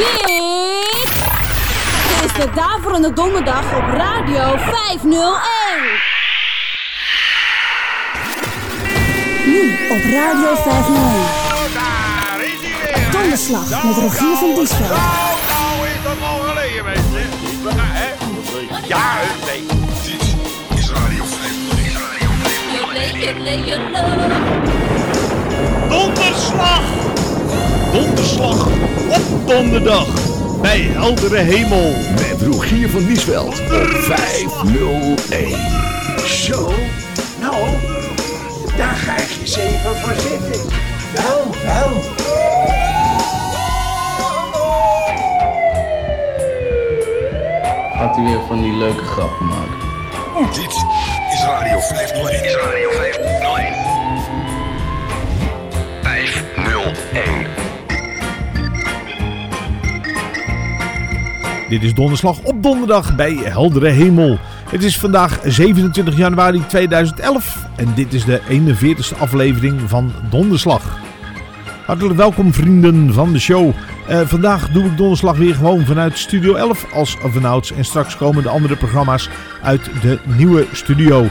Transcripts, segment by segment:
Dit is de Daverende Donderdag op Radio 501. Nu op Radio 501. Daar is hij weer. Donderslag met Rogier van Diesveld. Nou, nou is dat al geleden, mensen. Ja, nee. Dit is Radio 501. Donderslag! Donderslag op donderdag bij heldere hemel. Met Rogier van Niesveld op 501. Zo, nou, daar ga ik eens even voor zitten. Wel, wel. Gaat u weer van die leuke grappen maken? Dit is Radio 501. Is Radio 501. 501. Dit is donderslag op donderdag bij heldere hemel. Het is vandaag 27 januari 2011 en dit is de 41ste aflevering van Donderslag. Hartelijk welkom vrienden van de show. Eh, vandaag doe ik donderslag weer gewoon vanuit Studio 11 als vanouds. En straks komen de andere programma's uit de nieuwe studio.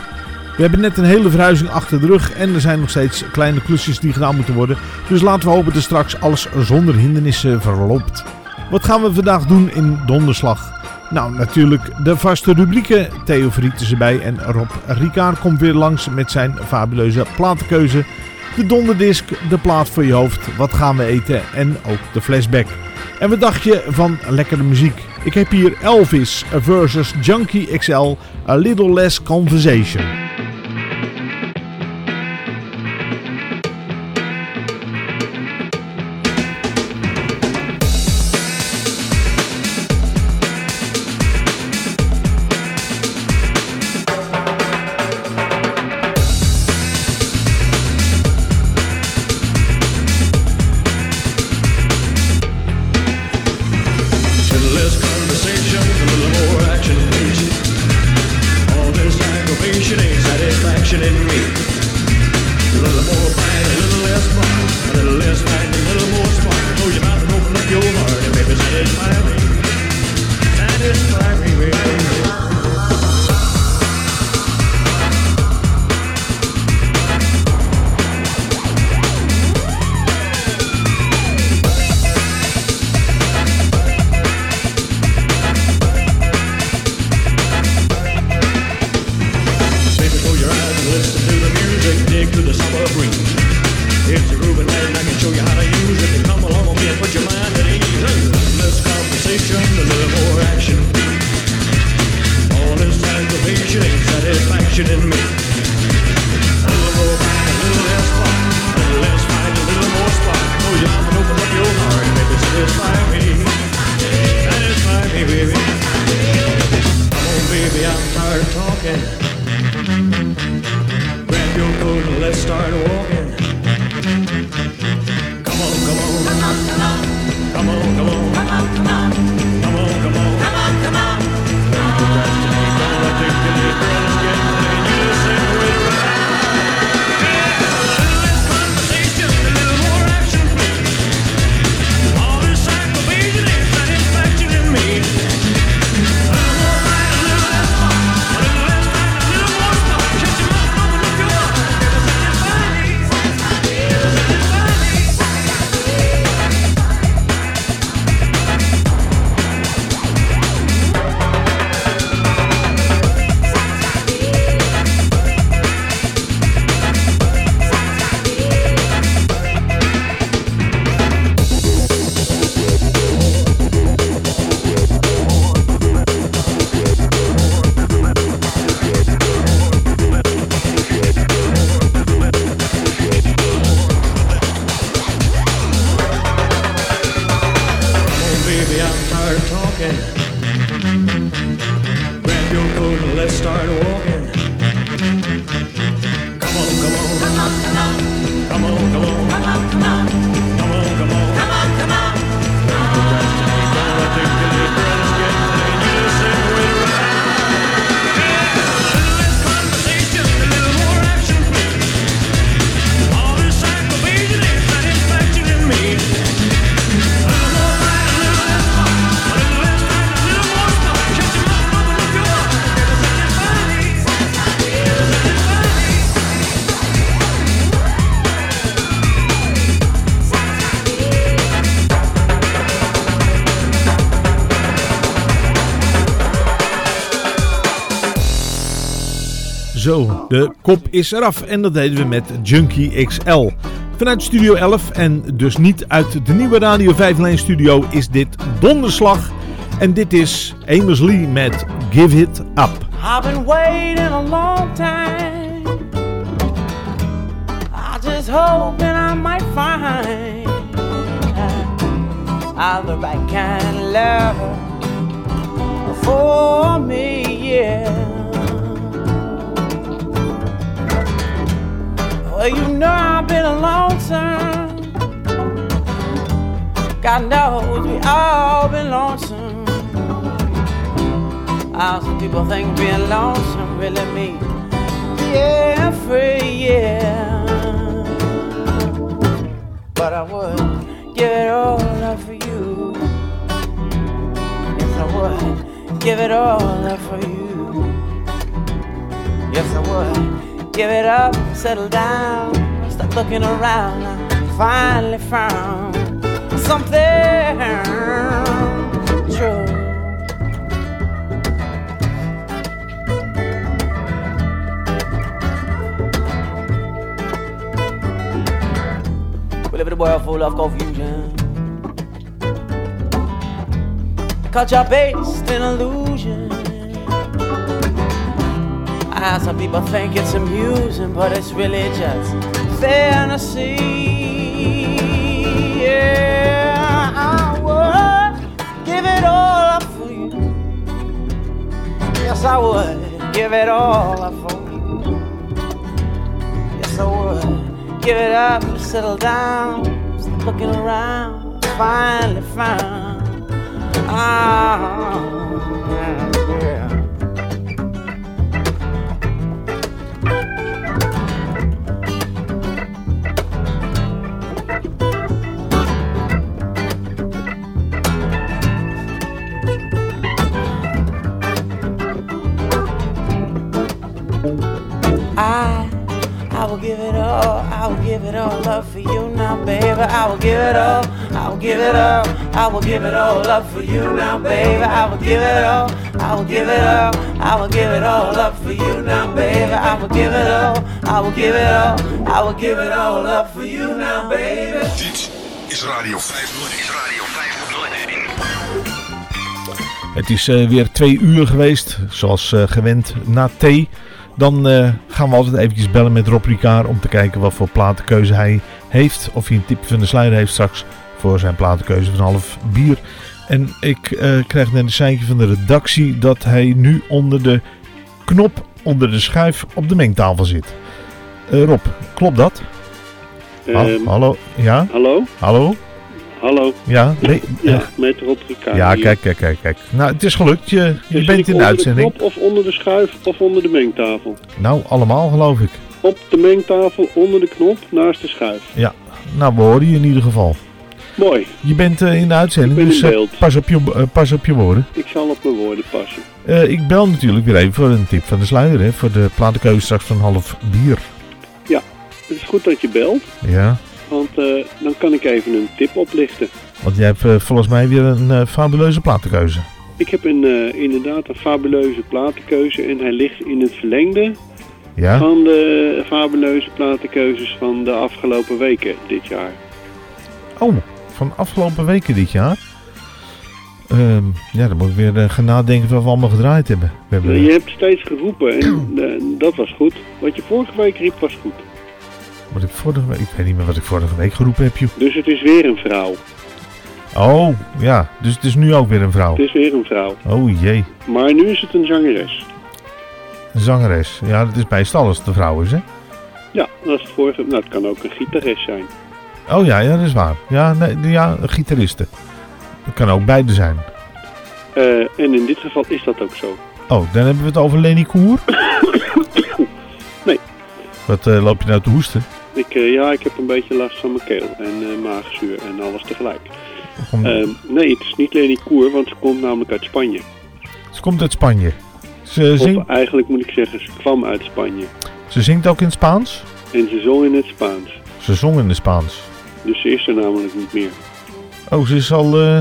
We hebben net een hele verhuizing achter de rug en er zijn nog steeds kleine klusjes die gedaan moeten worden. Dus laten we hopen dat straks alles zonder hindernissen verloopt. Wat gaan we vandaag doen in donderslag? Nou, natuurlijk de vaste rubrieken. Theo Verriet is erbij en Rob Ricard komt weer langs met zijn fabuleuze platenkeuze. De donderdisc, de plaat voor je hoofd, wat gaan we eten en ook de flashback. En wat dacht je van lekkere muziek? Ik heb hier Elvis versus Junkie XL, A Little Less Conversation. De kop is eraf en dat deden we met Junkie XL. Vanuit Studio 11 en dus niet uit de nieuwe Radio 501 studio is dit Donderslag. En dit is Amos Lee met Give It Up. I've been waiting a long time. I just hoping I might find I'm the right kind of lover for me, yeah. Well, you know I've been a long time. God knows we all been lonesome. How some people think being lonesome really means yeah, free, yeah. But I would give it all up for you. Yes, I would give it all up for you. Yes, I would give it up, settle down, stop looking around. I finally found something true. We live in a world full of confusion. Culture based in illusion. Ah, some people think it's amusing, but it's really just fantasy. Yeah, I would give it all up for you. Yes, I would give it all up for you. Yes, I would give it up, settle down, stop looking around, finally found. Ah, yeah. Give it all, I will give it all up for you now, baby. I will give it all, I will give it all, I will give it all up for you now, baby. I will give it all, I will give it all, I will give it all up for you now, baby. I will give it all, I will give it all, I will give it all up for you now, baby. Dit is Radio 501. Is Radio 501. Het is eh, weer twee uur geweest, zoals eh, gewend, na thee. Dan eh, gaan we altijd eventjes bellen met Rob Ricard om te kijken wat voor platenkeuze hij heeft. Of hij een tip van de sluier heeft straks voor zijn platenkeuze van half bier. En ik eh, krijg net een seintje van de redactie dat hij nu onder de knop, onder de schuif op de mengtafel zit. Eh, Rob, klopt dat? Ehm, hallo? Ja? hallo? Hallo? Hallo? Ja? Nee? Ja, met Rob Ricard ja, hier. kijk, kijk, kijk, kijk. Nou, het is gelukt. Je, bent in de uitzending. de knop of onder de schuif of onder de mengtafel? Nou, allemaal geloof ik. Op de mengtafel, onder de knop, naast de schuif. Ja, nou, we horen je in ieder geval. Mooi, Je bent eh, in de uitzending, dus eh, pas, op je, eh, pas op je woorden. ik zal op mijn woorden passen. Ik bel natuurlijk weer even voor een tip van de sluier, hè, voor de platenkeuze straks van half bier. Het is goed dat je belt, Ja, want eh, dan kan ik even een tip oplichten. want jij hebt eh, volgens mij weer een eh, fabuleuze platenkeuze. Ik heb een, inderdaad een fabuleuze platenkeuze en hij ligt in het verlengde Ja? van de fabuleuze platenkeuzes van de afgelopen weken dit jaar. Oh, van afgelopen weken dit jaar. Ehm, ja, dan moet ik weer gaan nadenken wat we allemaal gedraaid hebben. We hebben Je hebt steeds geroepen en dat was goed. Wat je vorige week riep was goed. Wat ik vorige week, ik weet niet meer wat ik vorige week geroepen heb, joh. Dus het is weer een vrouw. Oh, ja, dus het is nu ook weer een vrouw. Het is weer een vrouw. Oh jee, Maar nu is het een zangeres. een zangeres. Ja, dat is meestal als het een vrouw is, hè? Ja, dat is het vorige. Nou, het kan ook een gitarist zijn. Oh ja, ja, dat is waar. Ja, nee, ja, een gitariste. Dat kan ook beide zijn. Eh, en in dit geval is dat ook zo. Oh, dan hebben we het over Leni Koer. Nee. Wat eh, loop je nou te hoesten? Ik, eh, ja, ik heb een beetje last van mijn keel en eh, maagzuur en alles tegelijk. Kom- Eh, nee, het is niet Leni Koer, want ze komt namelijk uit Spanje. Ze komt uit Spanje. Ze, Of zingt, eigenlijk moet ik zeggen, ze kwam uit Spanje. ze zingt ook in het Spaans. En ze zong in het Spaans. Ze zong in het Spaans. Dus ze is er namelijk niet meer. Oh, ze is al eh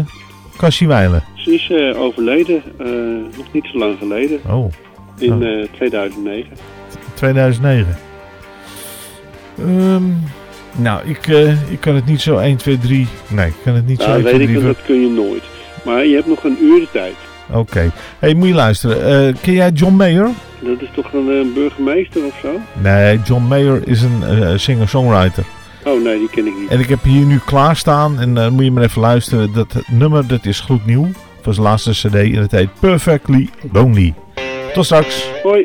Cassie Weilen. Ze is eh, overleden, eh, nog niet zo lang geleden, Oh, in Ja. eh, 2009. 2009. Ehm, nou, ik, eh, ik kan het niet zo 1, 2, 3... Nee, ik kan het niet zo Nou, 1, weet 2, ik, 3... want dat kun je nooit. Maar je hebt nog een uur de tijd. Oké. hey, moet je luisteren. Eh, ken jij John Mayer? Dat is toch een eh, burgemeester of zo? Nee, John Mayer is een singer-songwriter. Oh nee, die ken ik niet. En ik heb hier nu klaarstaan. En dan moet je maar even luisteren. Dat nummer dat is gloednieuw. Van zijn laatste cd. En het heet Perfectly Lonely. Tot straks. Hoi.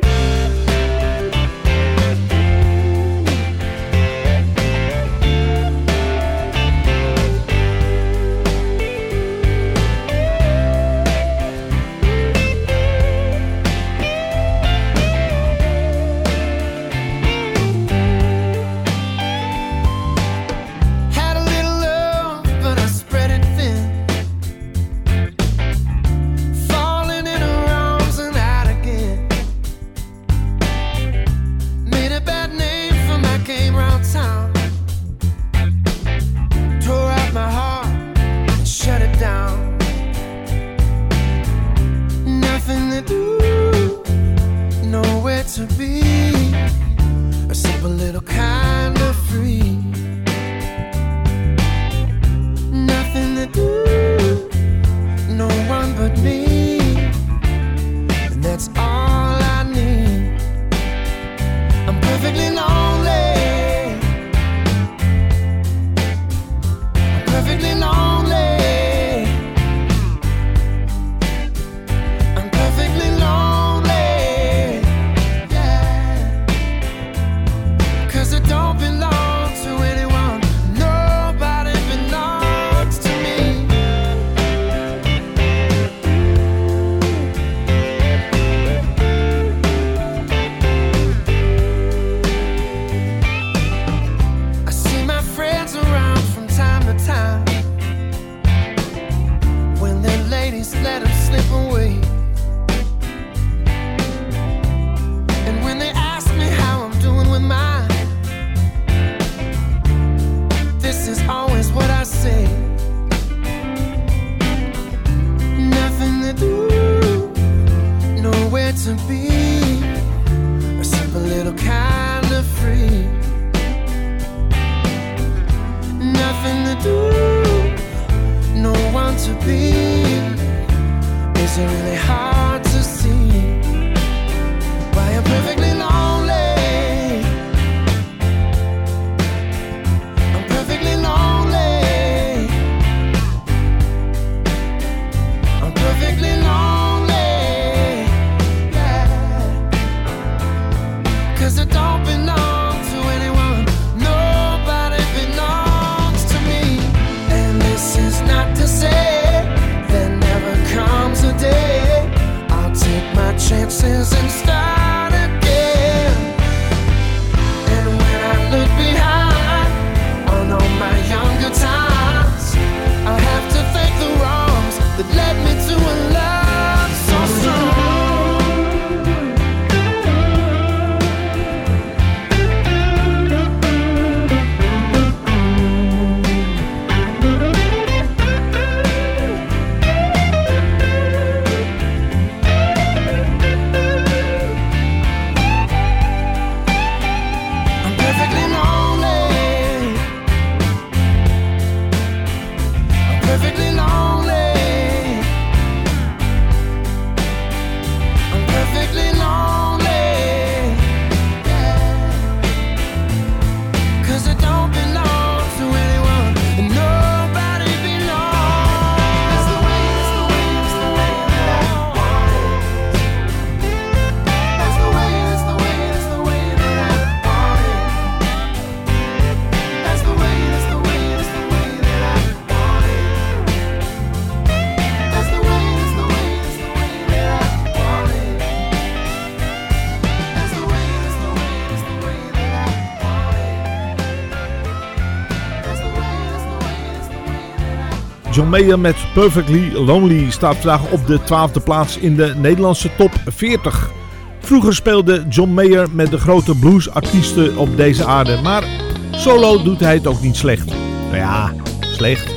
Mayer met Perfectly Lonely staat vandaag op de 12e plaats in de Nederlandse top 40. Vroeger speelde John Mayer met de grote bluesartiesten op deze aarde, maar solo doet hij het ook niet slecht. Nou ja, slecht.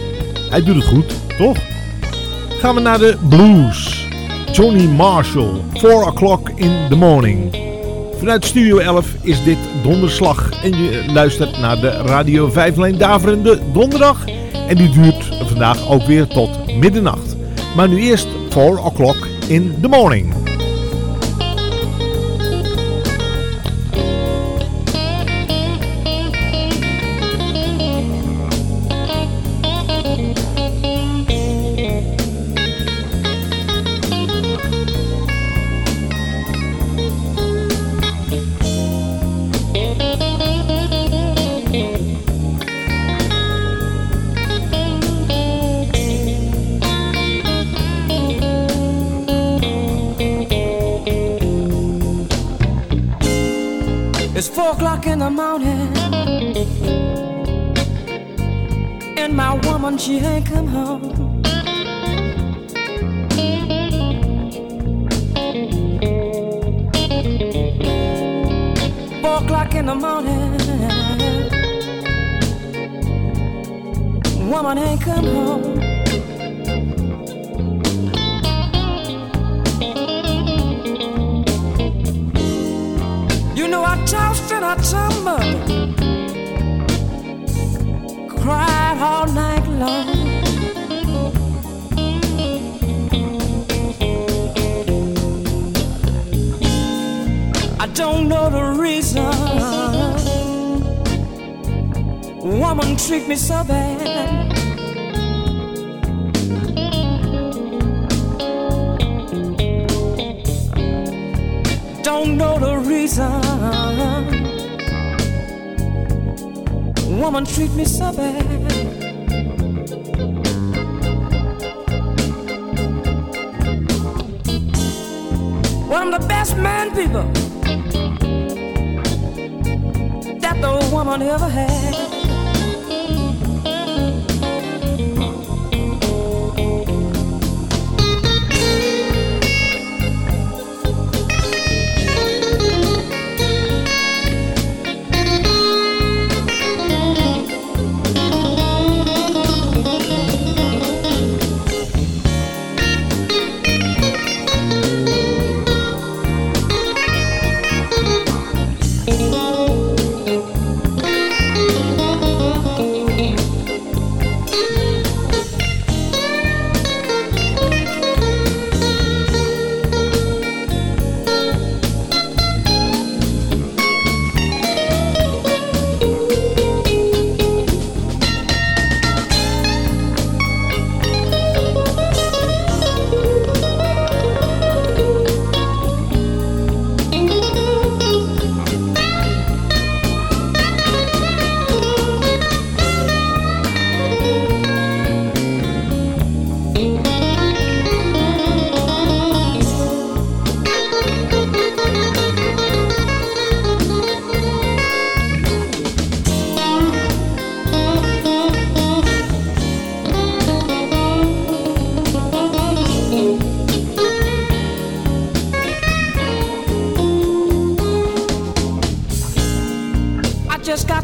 Hij doet het goed, toch? Gaan we naar de blues. Johnny Marshall, 4 o'clock in the morning. Vanuit Studio 11 is dit Donderslag. En je luistert naar de Radio 5 Lijn Daverende Donderdag. En die duurt vandaag ook weer tot middernacht. Maar nu eerst 4 o'clock in the morning. My she ain't come home. Four o'clock in the morning, woman ain't come home. Woman treat me so bad. Don't know the reason. Woman treat me so bad. One of the best man people that the woman ever had.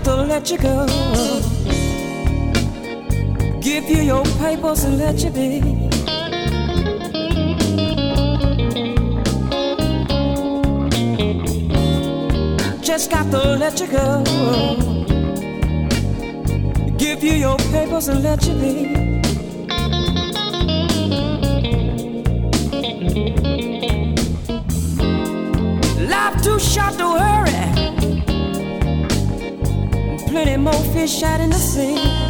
To let you go. Give you your papers and let you be. Just got to let you go. Give you your papers and let you be. Life too short more fish out in the sea.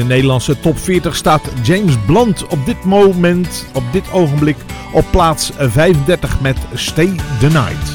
In de Nederlandse top 40 staat James Blunt op dit moment, op dit ogenblik, op plaats 35 met Stay the Night.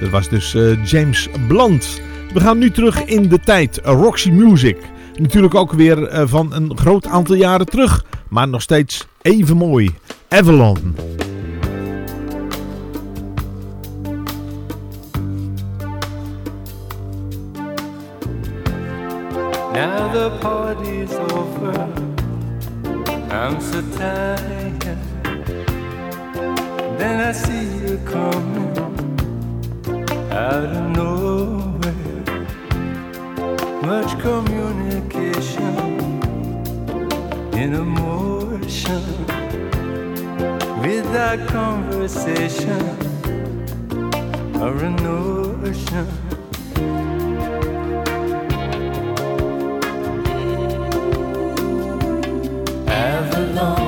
Dat was dus eh, James Blunt. We gaan nu terug in de tijd. Roxy Music. Natuurlijk ook weer eh, van een groot aantal jaren terug. Maar nog steeds even mooi. Avalon. Now the party's over. I'm so tired. Then I see you coming. out of nowhere. Much communication in emotion without conversation or a notion. Avalon.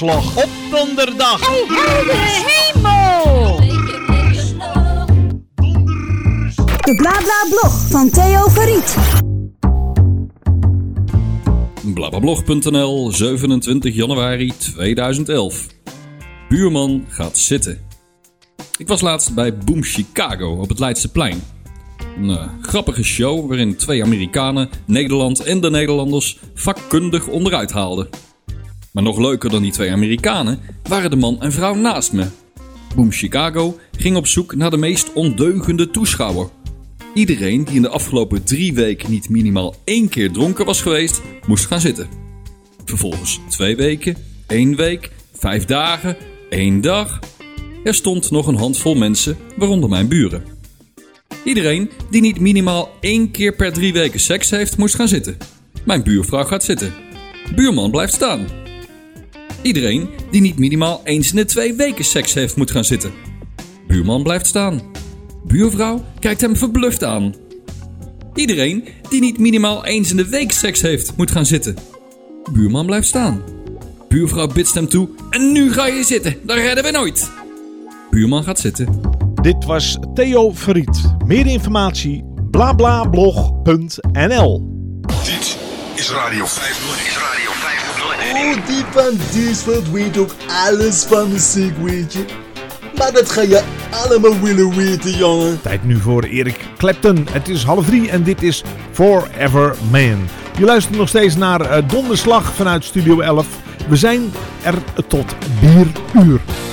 Donderslag op donderdag. hemel! De Blabla Blog van Theo Verriet. Blablablog.nl, 27 januari 2011. Buurman gaat zitten. Ik was laatst bij Boom Chicago op het Leidseplein. Een eh, grappige show waarin twee Amerikanen Nederland en de Nederlanders vakkundig onderuit haalden. Maar nog leuker dan die twee Amerikanen waren de man en vrouw naast me. Boom Chicago ging op zoek naar de meest ondeugende toeschouwer. Iedereen die in de afgelopen drie weken niet minimaal één keer dronken was geweest, moest gaan zitten. Vervolgens twee weken, één week, vijf dagen, één dag. Er stond nog een handvol mensen, waaronder mijn buren. Iedereen die niet minimaal één keer per drie weken seks heeft, moest gaan zitten. Mijn buurvrouw gaat zitten. Buurman blijft staan. Iedereen die niet minimaal eens in de twee weken seks heeft, moet gaan zitten. Buurman blijft staan. Buurvrouw kijkt hem verbluft aan. Iedereen die niet minimaal eens in de week seks heeft, moet gaan zitten. Buurman blijft staan. Buurvrouw bitst hem toe. En nu ga je zitten, dat redden we nooit. Buurman gaat zitten. Dit was Theo Verriet. Meer informatie blablablog.nl Dit is Radio 501. Is Radio 501. Oh, die van Diesveld weet ook alles van muziek, weet je. Maar dat ga je allemaal willen weten, jongen. Tijd nu voor Erik Clapton. Het is half drie en dit is Forever Man. Je luistert nog steeds naar eh, Donderslag vanuit Studio 11. We zijn er tot bieruur. How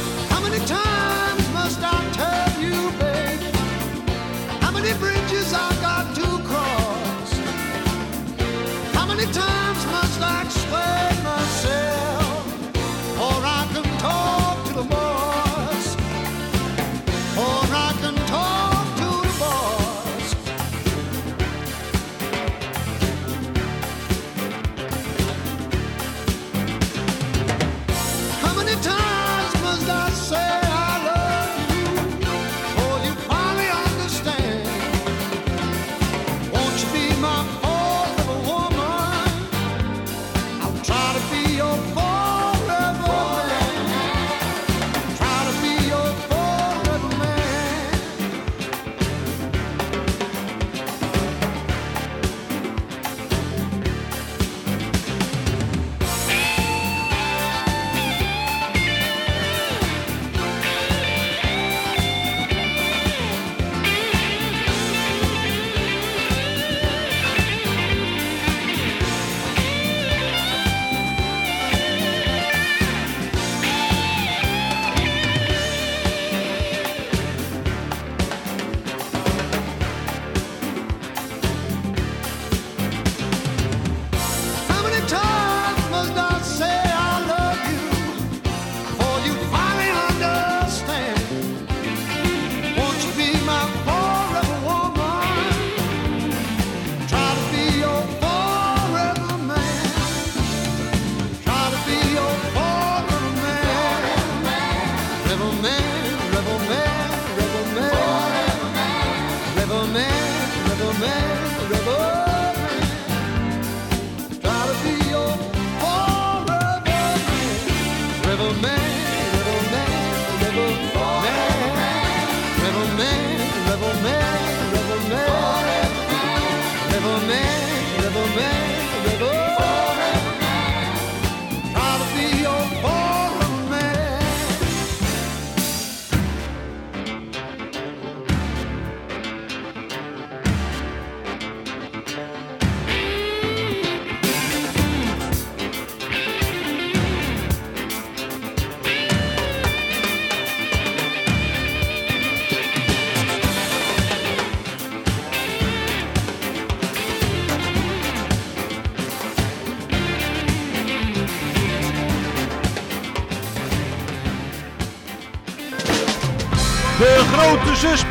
De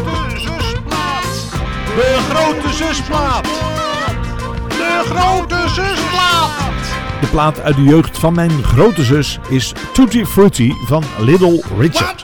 grote zusplaat. De grote zusplaat. De grote zusplaat. De plaat uit de jeugd van mijn grote zus is Tutti Frutti van Little Richard.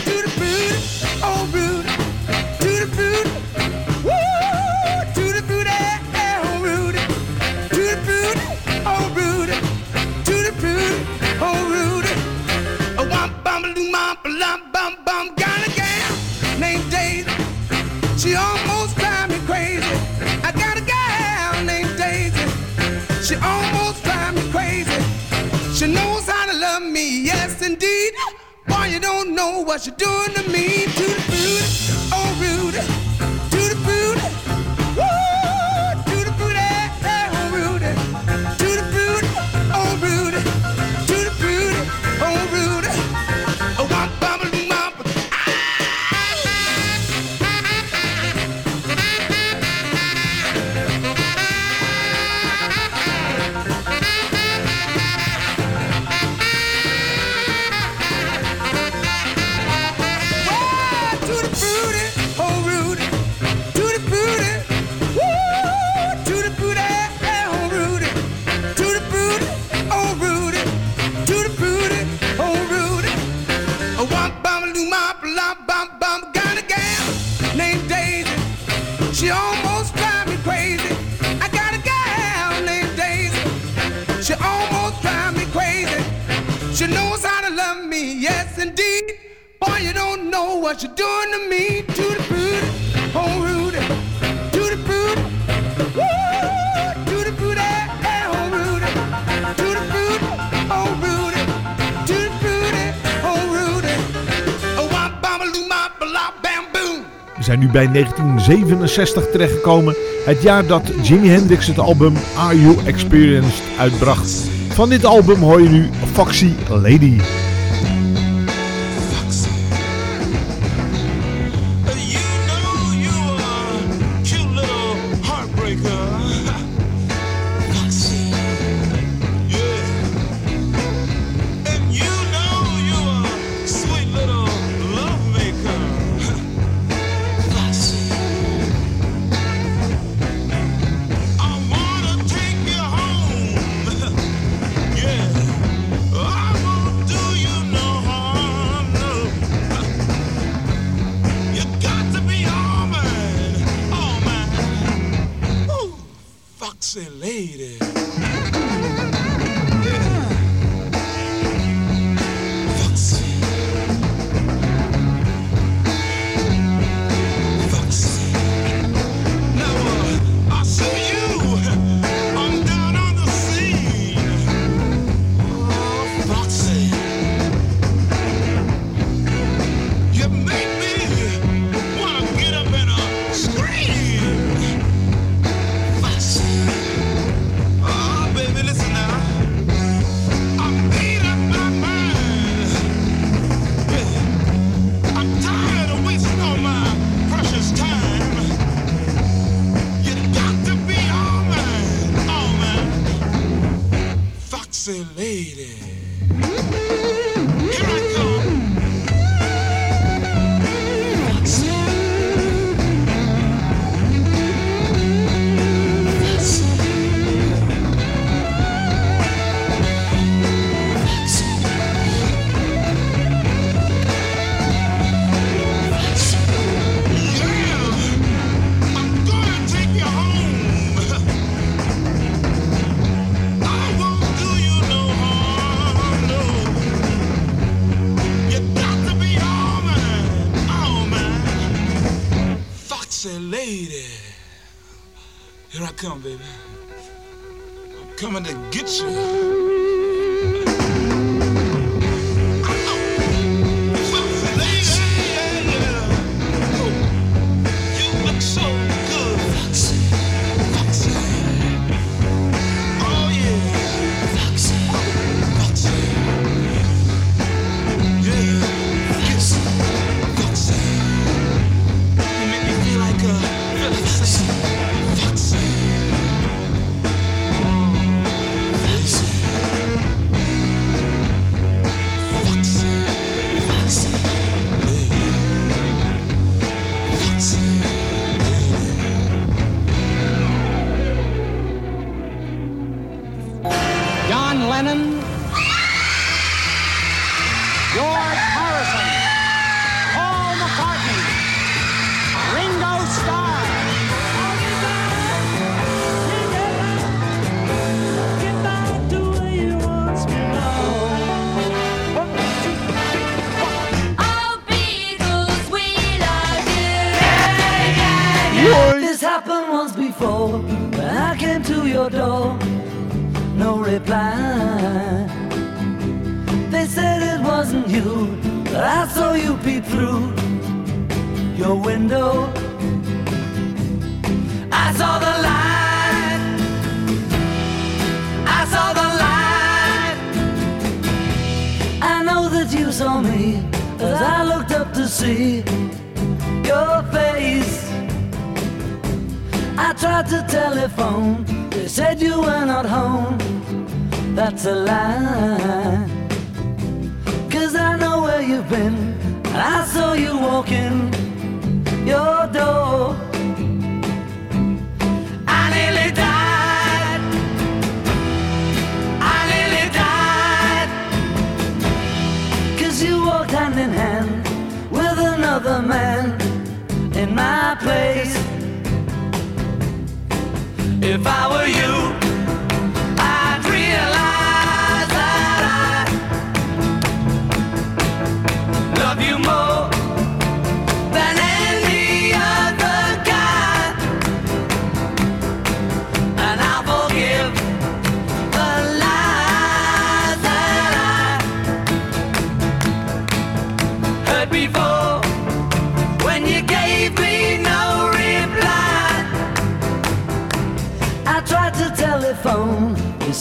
what you're doing to me, to the food. what you're doing to me. To the booty, home Rudy. To the booty, woo. To the booty, oh home Rudy. To the oh home Rudy. To the booty, oh Rudy. Oh, wap, babaloo, mapala, bamboo We zijn nu bij 1967 terechtgekomen. Het jaar dat Jimi Hendrix het album Are You Experienced uitbracht. Van dit album hoor je nu Foxy Lady. sexy lady. This happened once before. When I came to your door, no reply. They said it wasn't you, but I saw you peep through your window. I saw the light. I saw the light. I know that you saw me as I looked up to see your face. I tried to telephone, they said you were not home. That's a lie. Cause I know where you've been, and I saw you walking your door. I nearly died. I nearly died. Cause you walked hand in hand with another man in my place. If I were you,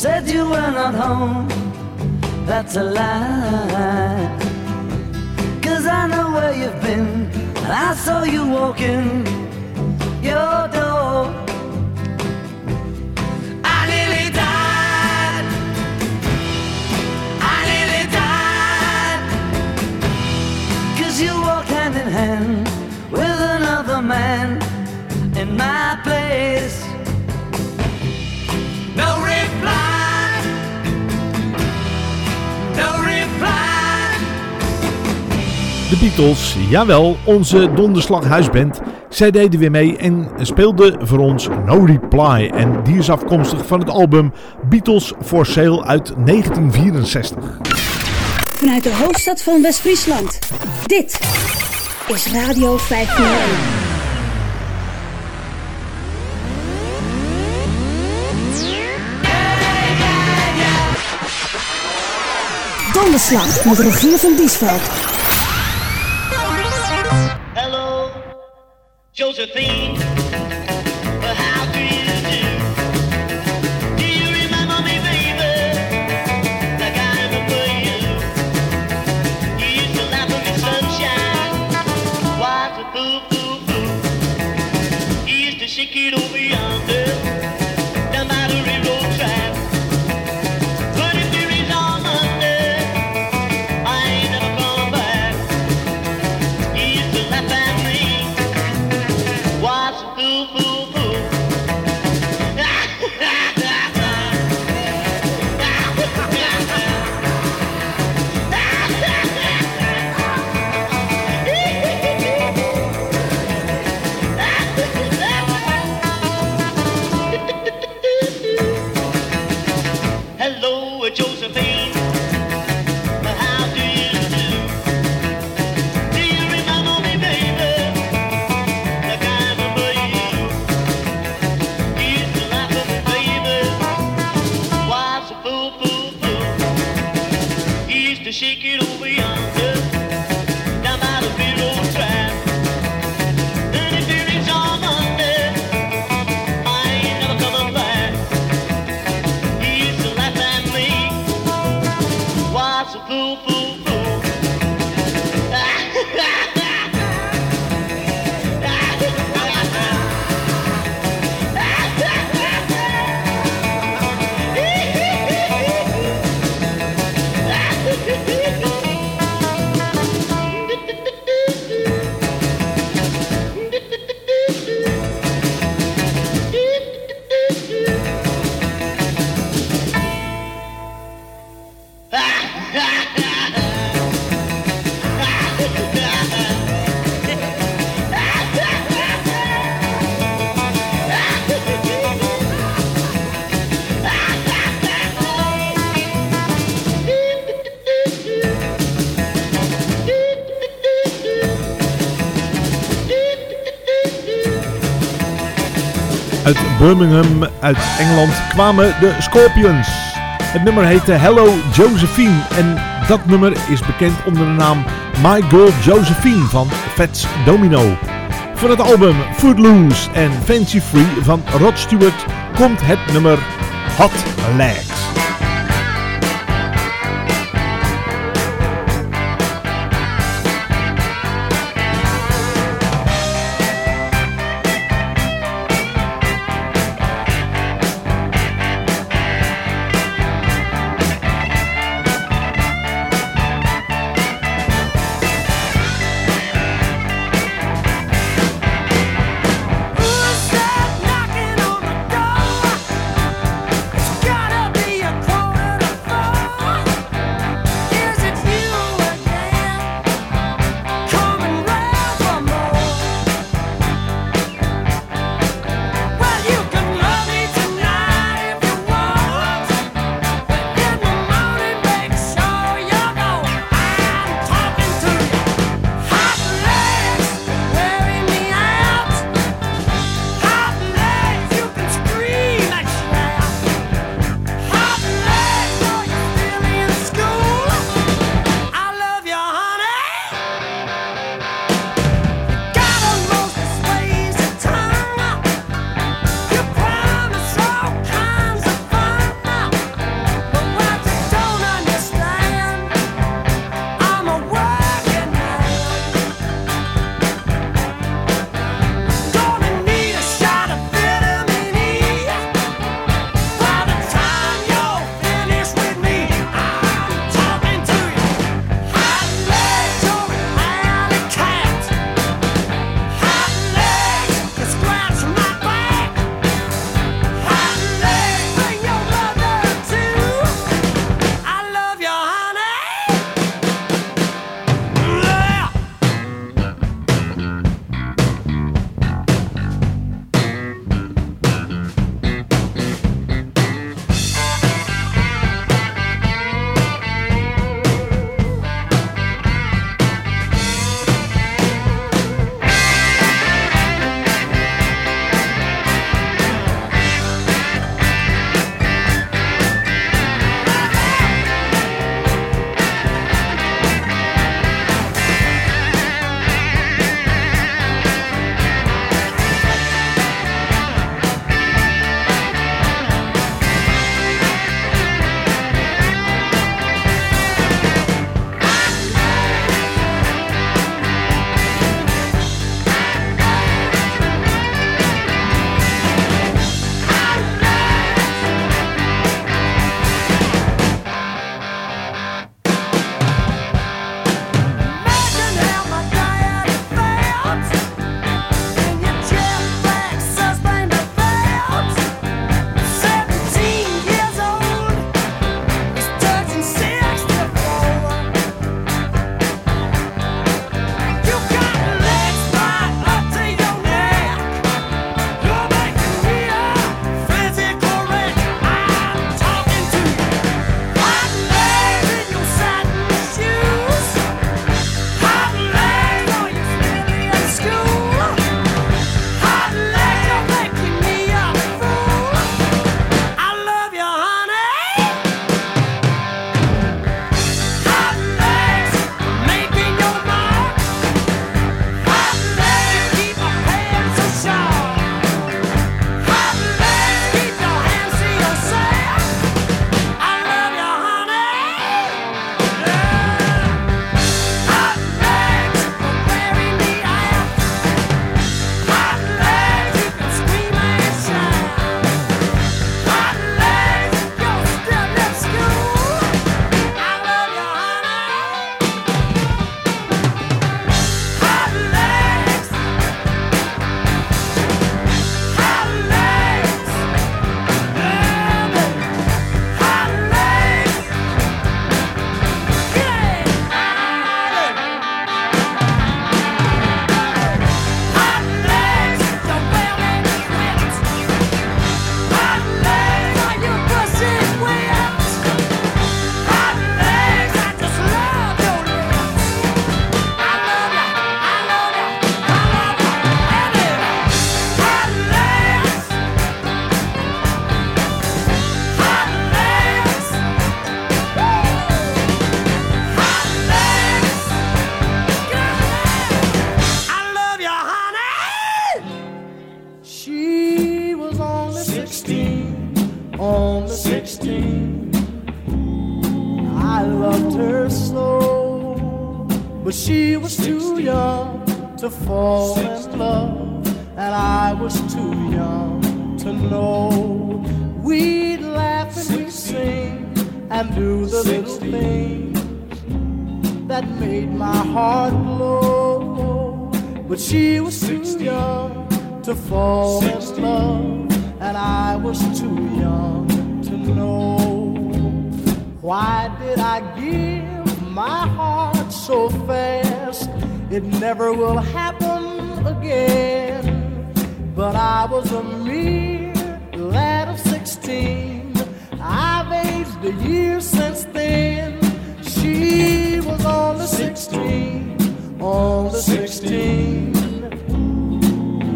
said you were not home. That's a lie. Cause I know where you've been, I saw you walking your door. Beatles, jawel, onze donderslag huisband. Zij deden weer mee en speelden voor ons No Reply. En die is afkomstig van het album Beatles for Sale uit 1964. Vanuit de hoofdstad van West-Friesland. Dit is Radio 501. Donderslag met Rogier van Diesveld. Josephine. How do you do? Do you remember me, baby? Remember you. You used to laugh at me, sunshine. Why so boo, boo, boo? You used to shake it over yonder, Birmingham, uit Engeland, kwamen de Scorpions. Het nummer heette Hello Josephine en dat nummer is bekend onder de naam My Girl Josephine van Fats Domino. Van het album Footloose en Fancy Free van Rod Stewart komt het nummer Hot Legs.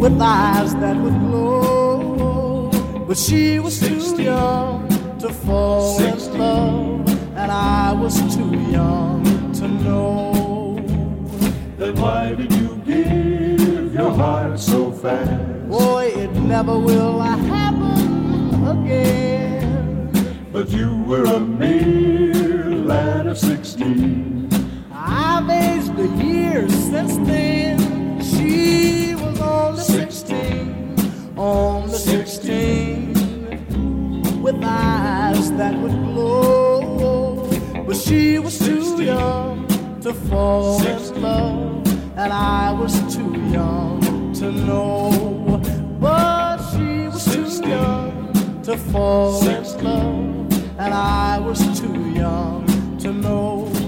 With eyes that would glow. But she was too young to fall in love, and I was too young to know. Then why did you give your heart so fast? Boy, it never will happen again. But you were a mere lad of sixteen. I've aged a year since then. She sixteen, only sixteen, with eyes that would glow. But she was too young to fall in love, and I was too young to know. But she was too young to fall in love, and I was too young to know.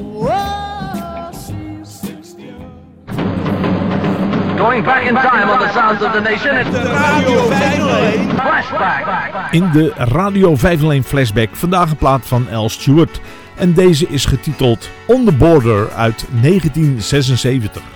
Going back in time on the sounds of the nation, it's the Radio 501 Flashback. In de Radio 501 flashback vandaag een plaat van Al Stewart. En deze is getiteld On the Border uit 1976.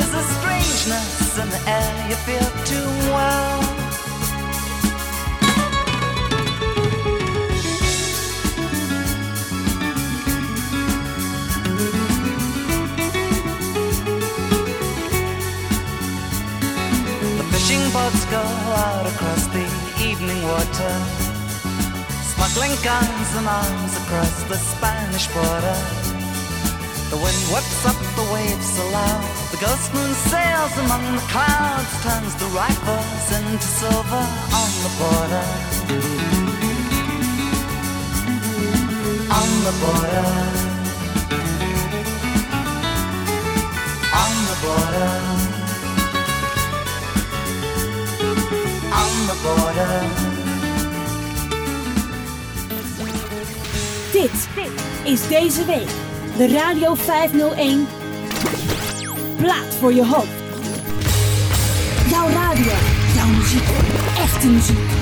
There's a strangeness in the air you feel too well. The fishing boats go out across the evening water, smuggling guns and arms across the Spanish border. The wind whips up the waves so loud, the ghost moon sails among the clouds, turns the rifles into silver on the border. On the border. On the border. On the border. Dit is deze week de Radio 501 Plaat voor je hoofd. Jouw radio, jouw muziek, echte muziek.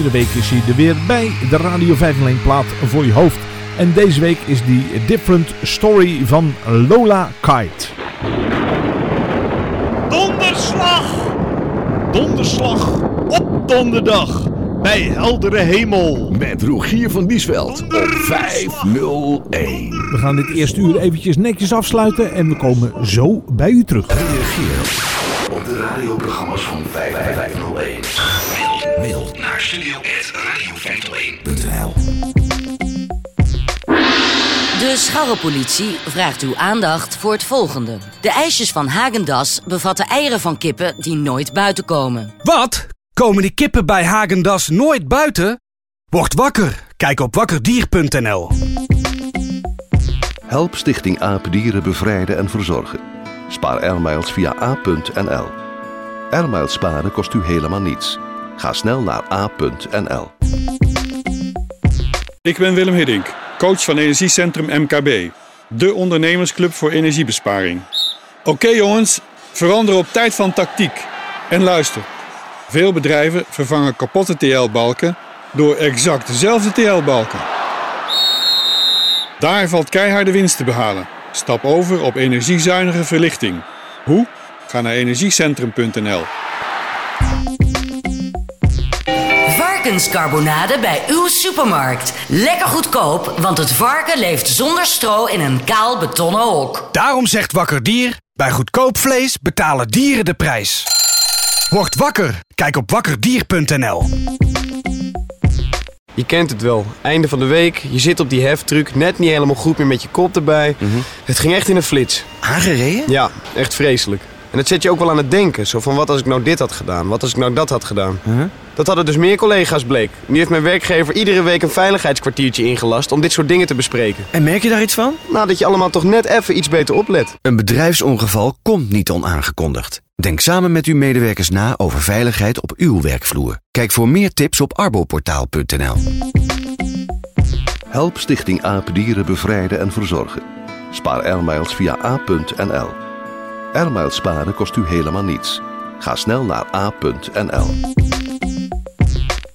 Iedere week is hij er weer bij, de Radio 501 plaat voor je hoofd. En deze week is die Different Story van Lola Kite. Donderslag! Donderslag op donderdag bij heldere hemel. Met Rogier van Biesveld op 501. We gaan dit eerste uur eventjes netjes afsluiten en we komen zo bij u terug. Reageer op de radioprogramma's van 5501. Mail, naar studio.radio501.nl De scharrepolitie vraagt uw aandacht voor het volgende. De ijsjes van Hagendas bevatten eieren van kippen die nooit buiten komen. Wat? Komen die kippen bij Hagendas nooit buiten? Word wakker. Kijk op wakkerdier.nl. Help Stichting Aapdieren bevrijden en verzorgen. Spaar airmiles via a.nl. Airmiles sparen kost u helemaal niets. Ga snel naar a.nl. Ik ben Willem Hiddink, coach van Energiecentrum MKB. De ondernemersclub voor energiebesparing. Oké jongens, verander op tijd van tactiek. En luister. Veel bedrijven vervangen kapotte TL-balken door exact dezelfde TL-balken. Daar valt keiharde winst te behalen. Stap over op energiezuinige verlichting. Hoe? Ga naar energiecentrum.nl. Varkenscarbonade bij uw supermarkt. Lekker goedkoop, want het varken leeft zonder stro in een kaal betonnen hok. Daarom zegt Wakker Dier, bij goedkoop vlees betalen dieren de prijs. Word wakker. Kijk op wakkerdier.nl. Je kent het wel. Einde van de week, je zit op die heftruck, net niet helemaal goed meer met je kop erbij. Het ging echt in een flits. Aangereden? Ja, echt vreselijk. En dat zet je ook wel aan het denken. Zo van, wat als ik nou dit had gedaan? Wat als ik nou dat had gedaan? Dat hadden dus meer collega's, bleek. Nu heeft mijn werkgever iedere week een veiligheidskwartiertje ingelast... om dit soort dingen te bespreken. En merk je daar iets van? Nou, dat je allemaal toch net even iets beter oplet. Een bedrijfsongeval komt niet onaangekondigd. Denk samen met uw medewerkers na over veiligheid op uw werkvloer. Kijk voor meer tips op arboportaal.nl. Help Stichting AAP dieren bevrijden en verzorgen. Spaar airmiles via a.nl. Airmail sparen kost u helemaal niets. Ga snel naar a.nl.